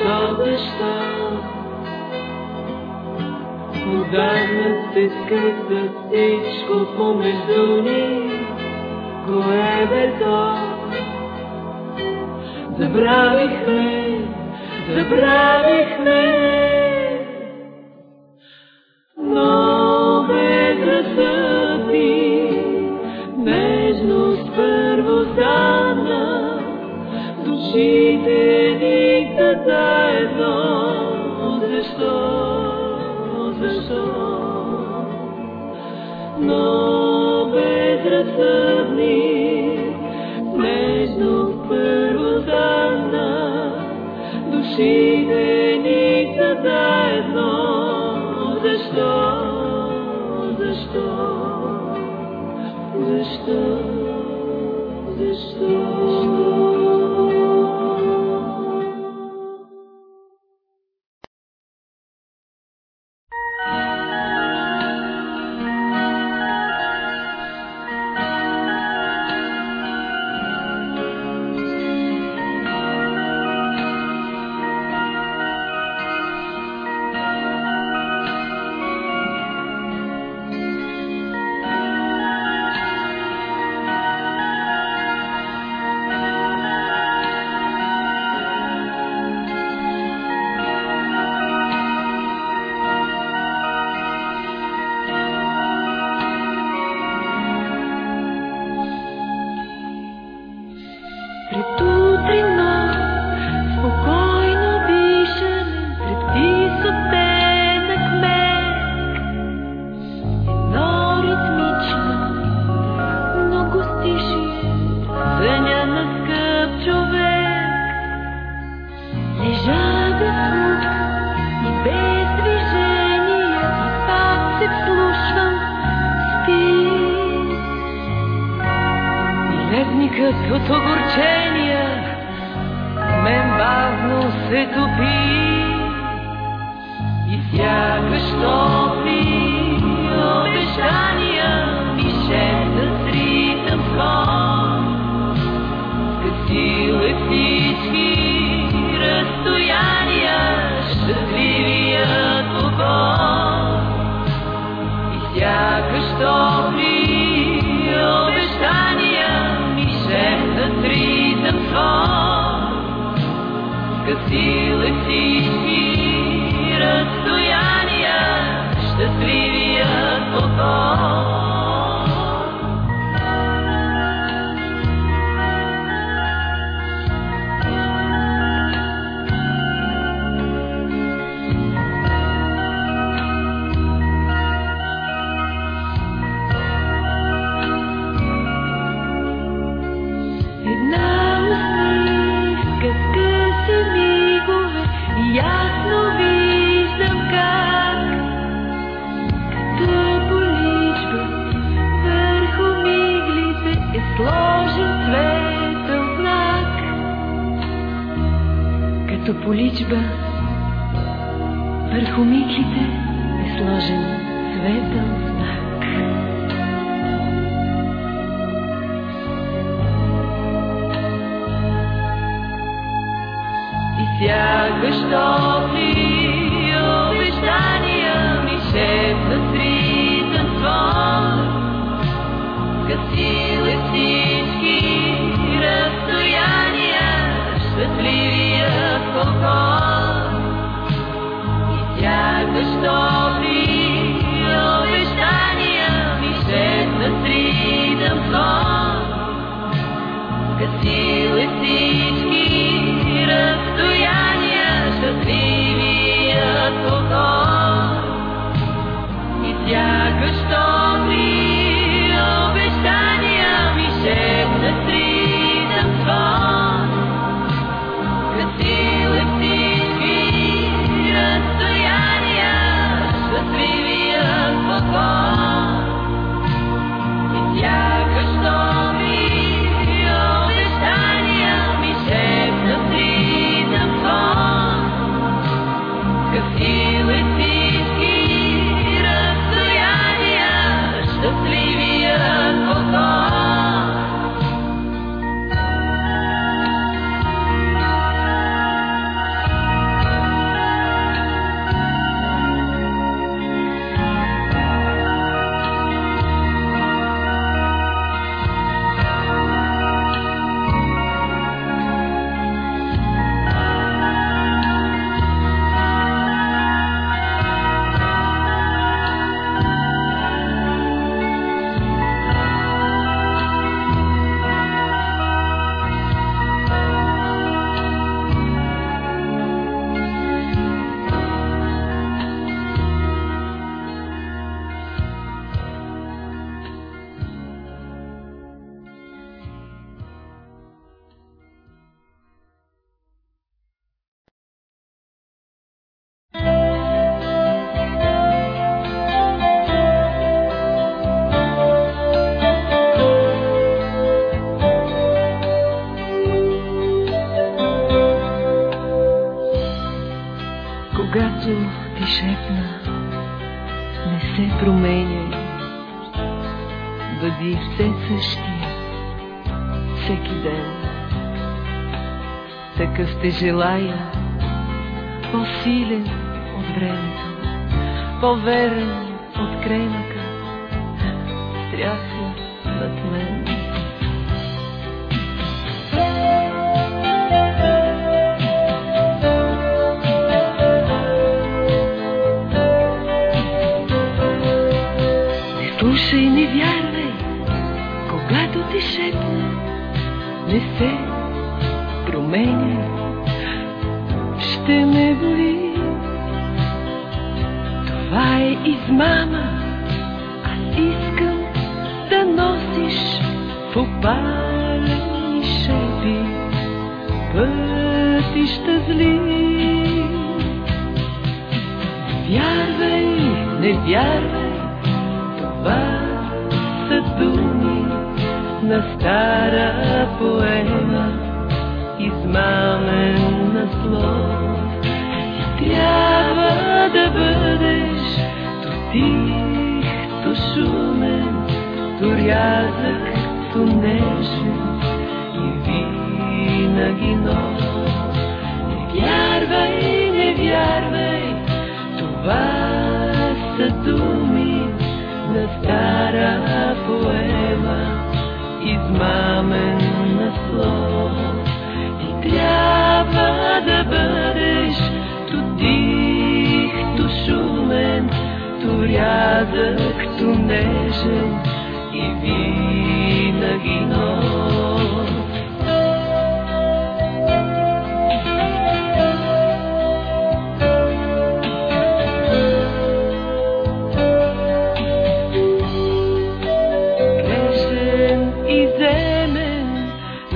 чудовища. Ударна се скъса всичко помежду ни, кое е бето. Забравихме, забравихме но безразсъдни, между първо души. тихо ти шепна, не се променяй, бъди все същия, всеки ден. Такъв те желая, по-силен от времето, по-верен от кремъка, стрях не се променя, ще ме боли. Това е измама, аз искам да носиш в опалени шепи пътища зли. Вярвай, не вярвай, това са думи на стара поема, измамен на слов. Трябва да бъдеш то тих, то шумен, то рязък, то нежен и винаги нов. Не вярвай, не вярвай, това са думи на стара поема, измамен на слов. Ти трябва да бъдеш то тих, то шумен, то рязък, то нежен и винаги нов.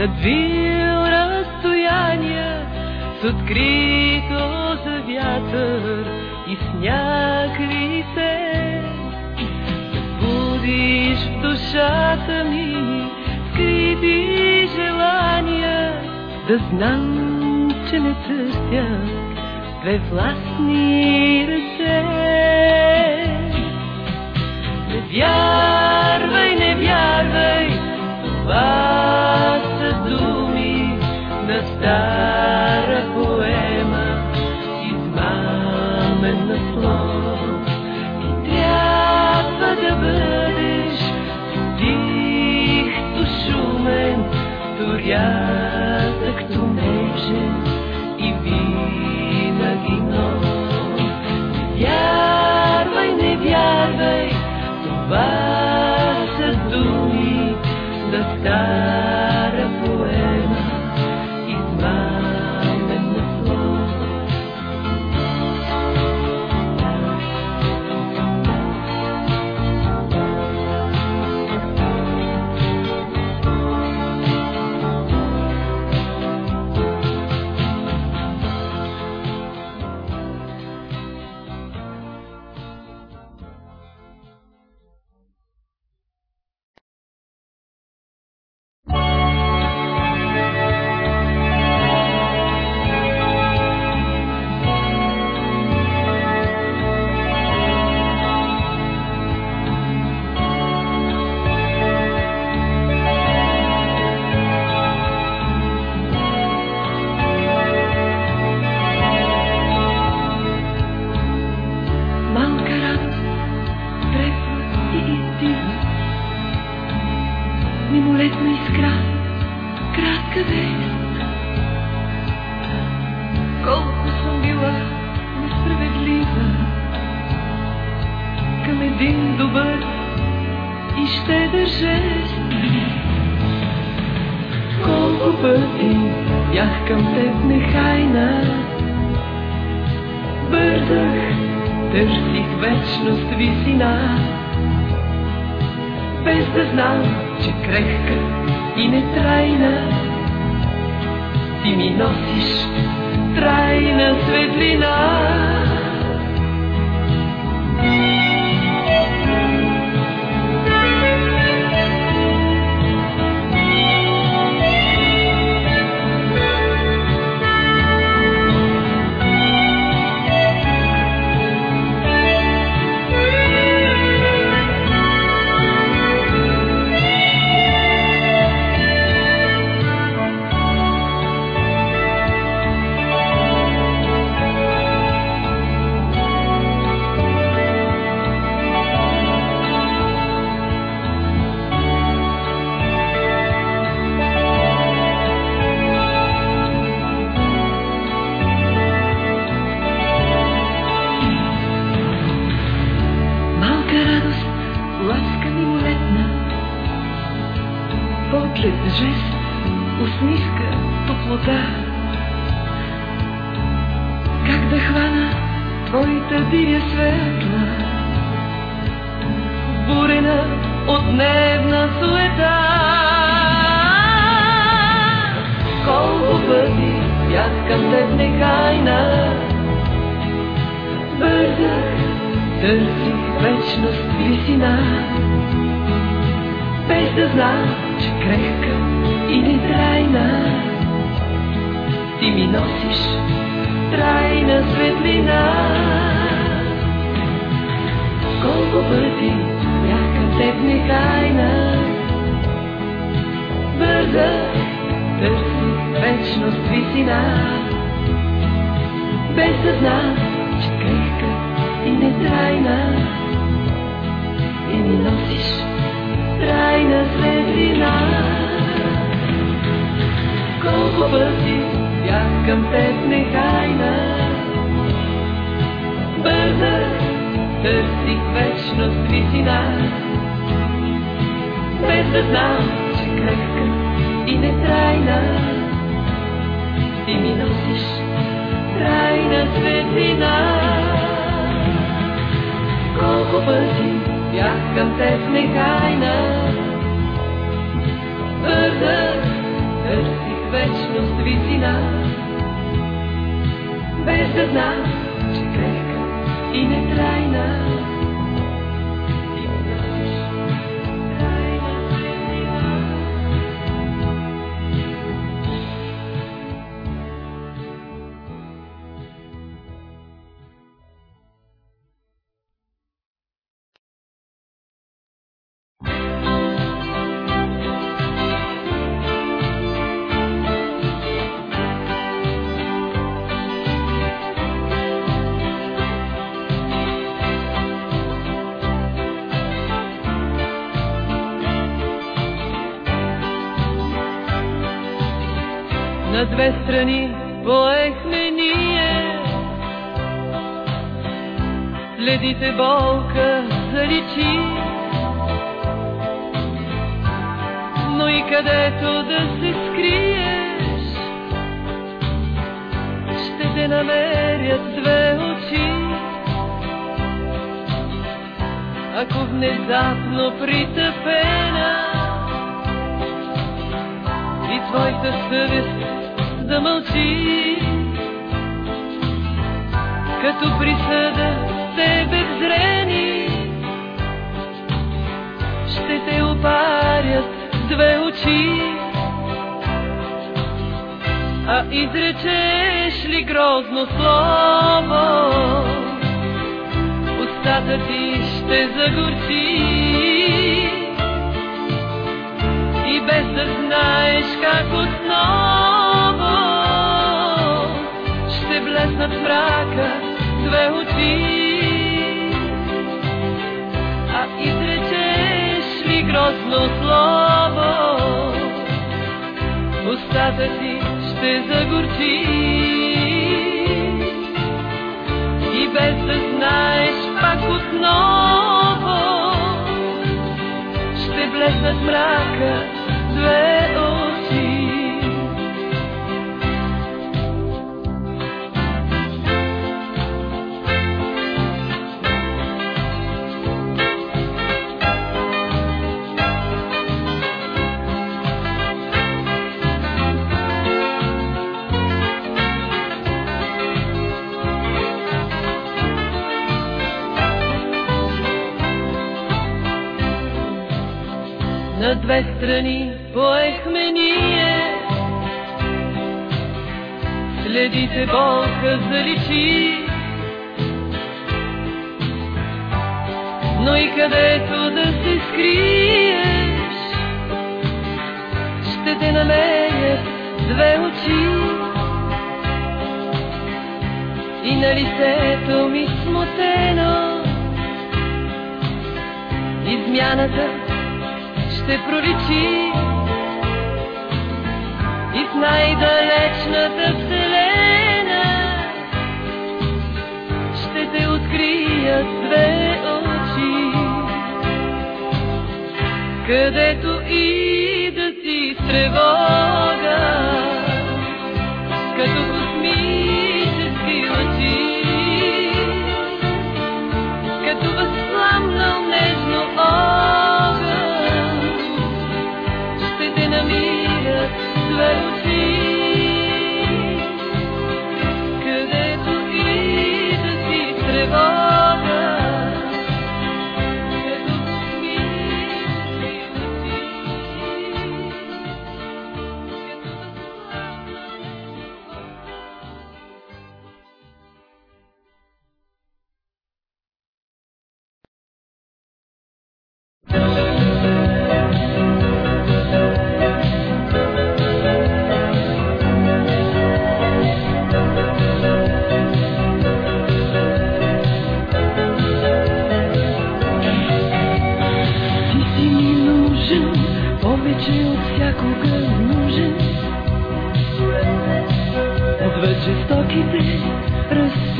Надвил разстояния с открито за вятър и сняг лице. Будиш в душата ми скрити желания, да знам, че не търся две властни ръце. Не вярвай, стара поема, измамен на слов. Ти трябва да бъдеш тих, то шумен, то рязък, то нежен и винаги нов. Вярвай, не вярвай, това са думи на стара към теб нехайна, бързах, търсих вечност висина, без да знам, че крехка и нетрайна, ти ми носиш трайна светлина. Висина, без да знам, че крехка и нетрайна. И ми носиш трайна светлина. Колко пъти бях към теб нехайна, бързах, търсих вечност висина, без да знам, че крехка и нетрайна ти ми носиш трайна светлина. Колко пъти бях към теб нехайна, бързах, търсих вечност висина, без знам, че крехка и нетрайна. На две страни поехме ние. Следите болка заличи. Но и където да се скриеш, ще те намерят две очи. Ако внезапно притъпена и твоята съвест да мълчи. Като присъда тебе взрени, ще те опарят две очи. А изречеш ли грозно слово, устата ти ще загорчи. И без да знаеш как отново блеснат в две очи. А изречеш ли грозно слово, устата ти ще загорчи. И без да знаеш пак отново ще блеснат мрака две очи. Две страни поехме ние. Следите болка заличи. Но и където да се скриеш, ще те намерят две очи. И на лицето ми смутено, измяната ще проличи и в най-далечната вселена ще те открият две очи, където и да ти тревога. всякога е нужен. От вече стоките разсъждам.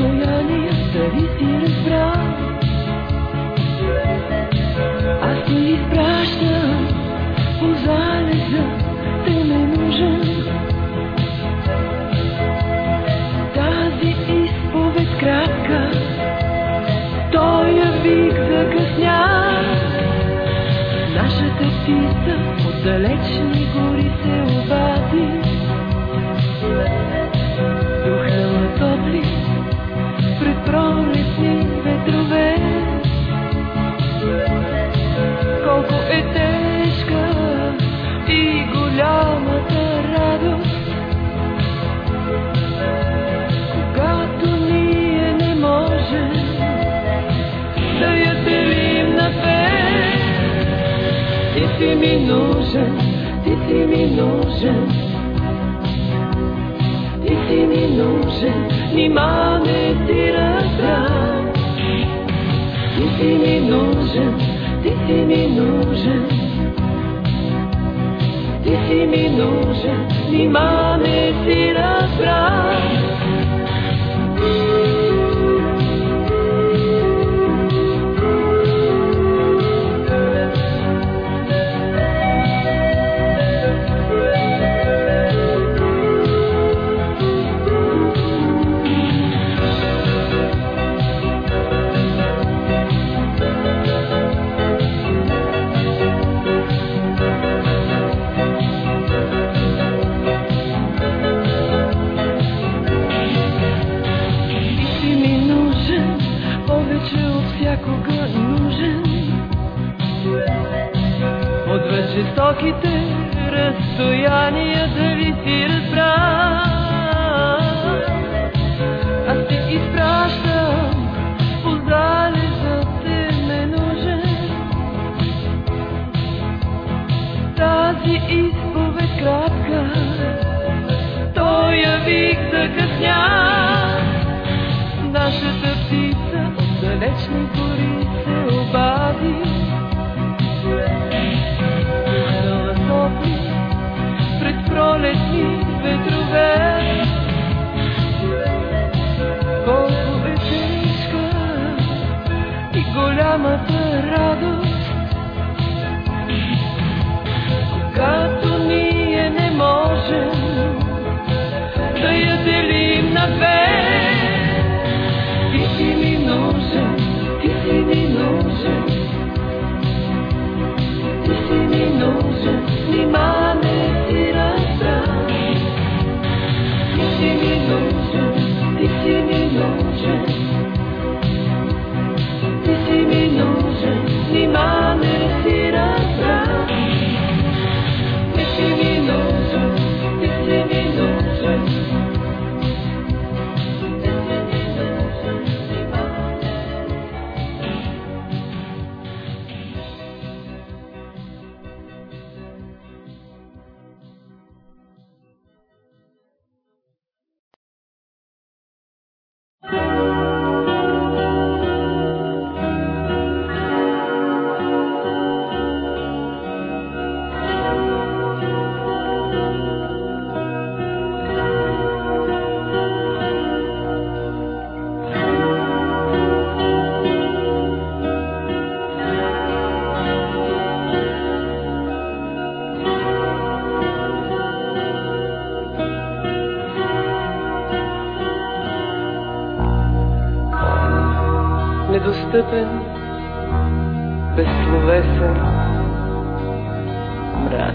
ти ми нужен, ти си ми нужен. Ти си ми нужен, нима не ти разбрах. Ти си ми нужен, ти си ми нужен. Ти си ми нужен, нима не ти разбрах. ki te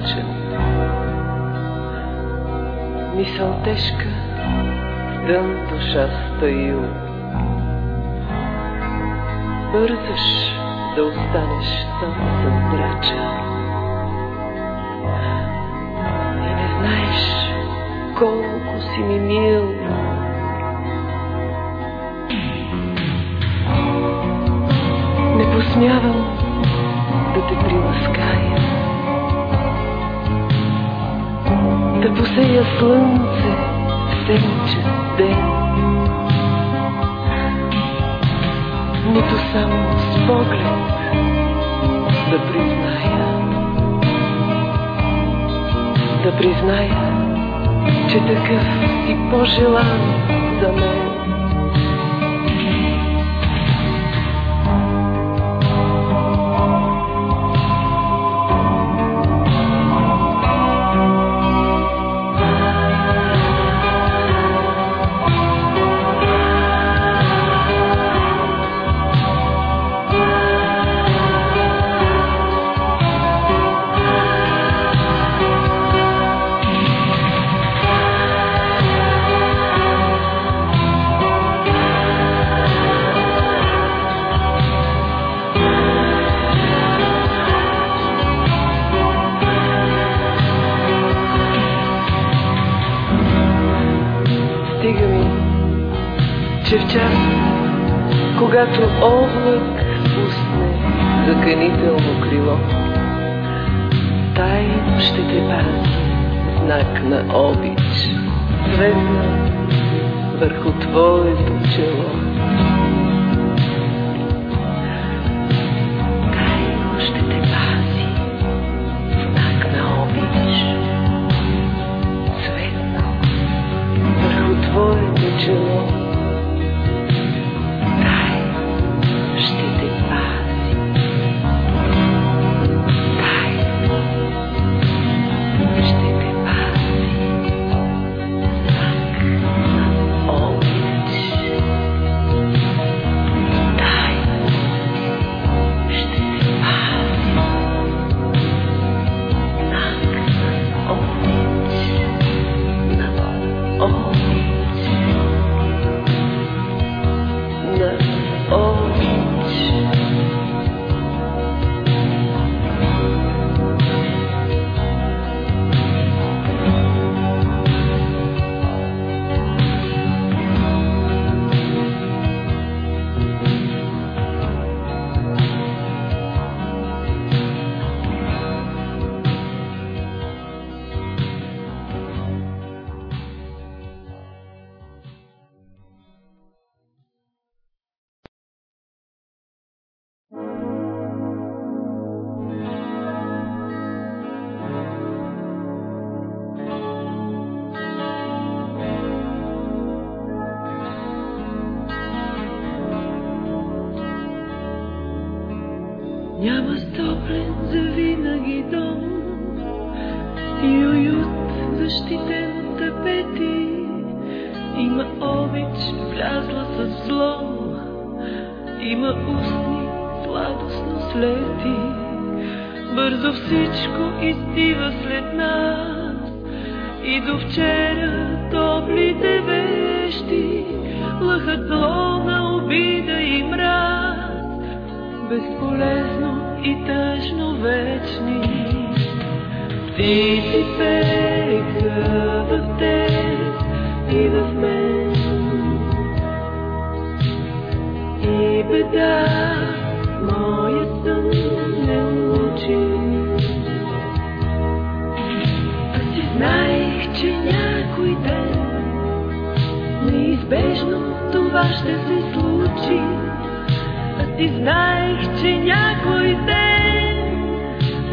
мрачен. Мисъл тежка, дън душа стаил. Бързаш да останеш сам с драча. И не знаеш колко си ми мил. Не посмявам да посея слънце в сенчен ден. Нито само с поглед да призная, да призная, че такъв си по-желан за мен. Изтива след нас и до вчера топлите вещи лъхат на обида и мраз безполезно и тъжно вечни. Птици пееха в теб и в мен. И беда това ще се случи. А ти знаех, че някой ден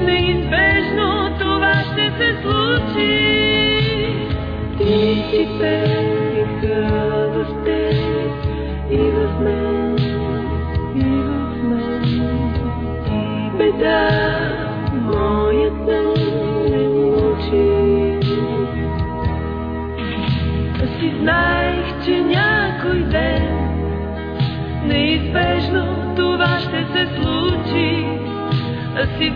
неизбежно това ще се случи. Ти си пееха в теб и в мен, и в мен. Беда se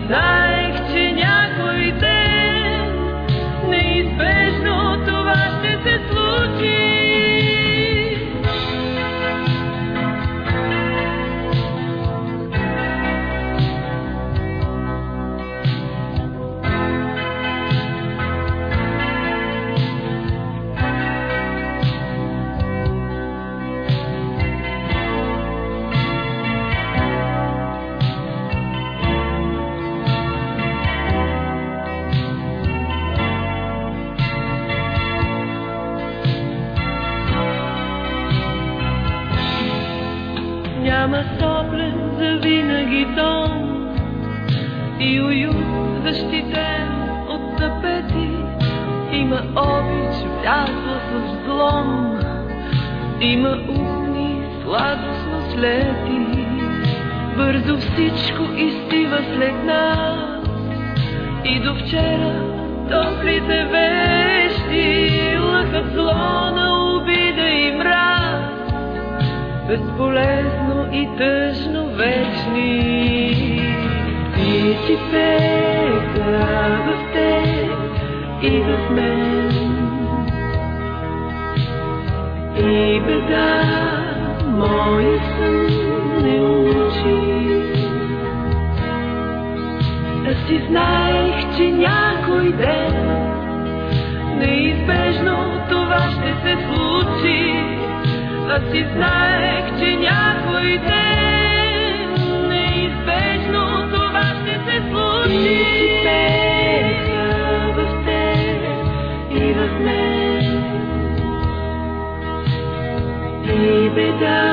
Аз си знаех, че някой ден неизбежно това ще се случи. И си в теб и в мен. И беда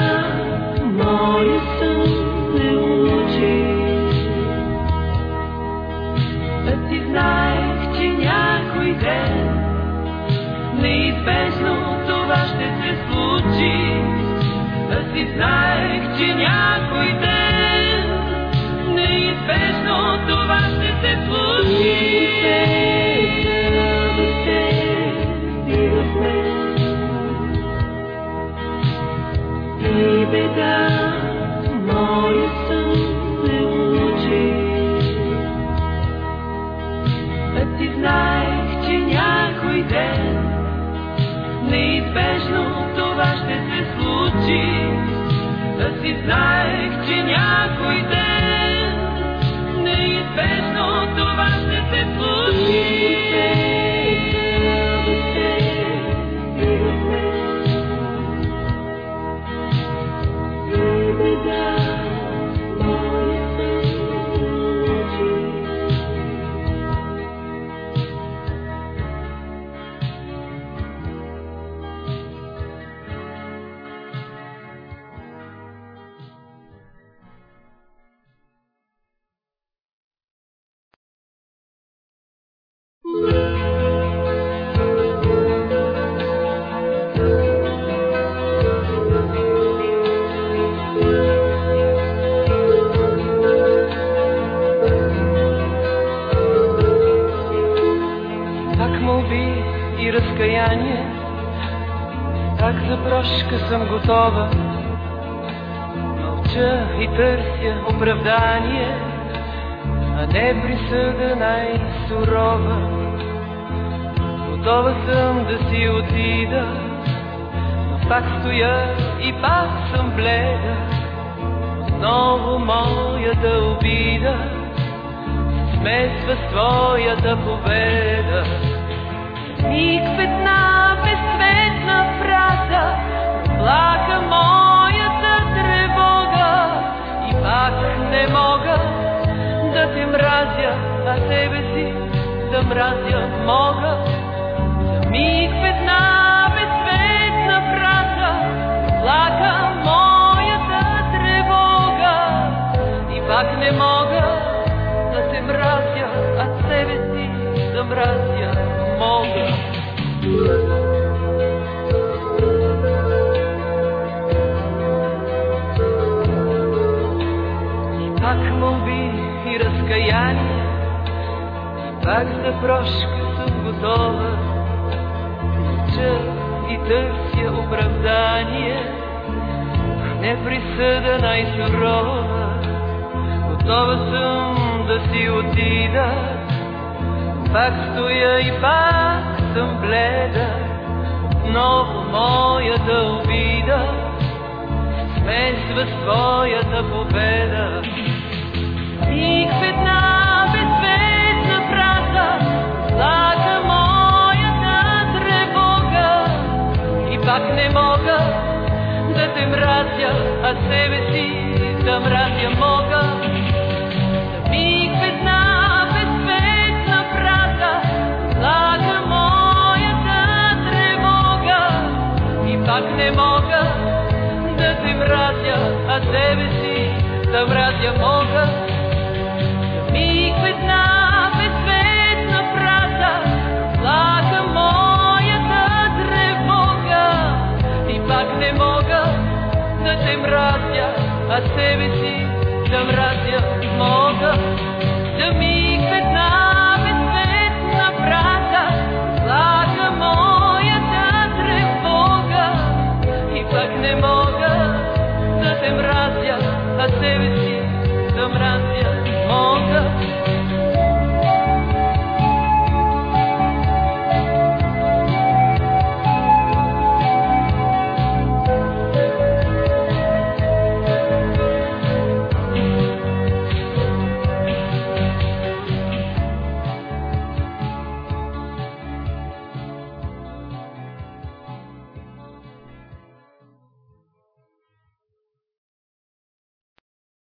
Си знаех, че някой ден неизбежно това ще се случи. И беда молби и разкаяние, пак за прошка съм готова. Мълча и търся оправдание, а не присъда най-сурова. Готова съм да си отида, но пак стоя и пак съм бледа. Отново моята обида смесва с твоята победа. Мразя, мога. За миг в една фраза плака моята тревога и пак не мога да те мразя, пак за прошка съм готова. Мълча и търся оправдание, не присъда най-сурова. Готова съм да си отида, пак стоя и пак съм бледа, отново моята обида смесва своята победа. И в една безсветна фраза слага моята тревога и пак не мога да те мразя, а себе си да мразя мога. Не мога да те мразя, а себе си да мразя мога. Миг в една безсветна фраза слага моята тревога и пак не мога да те мразя, а себе си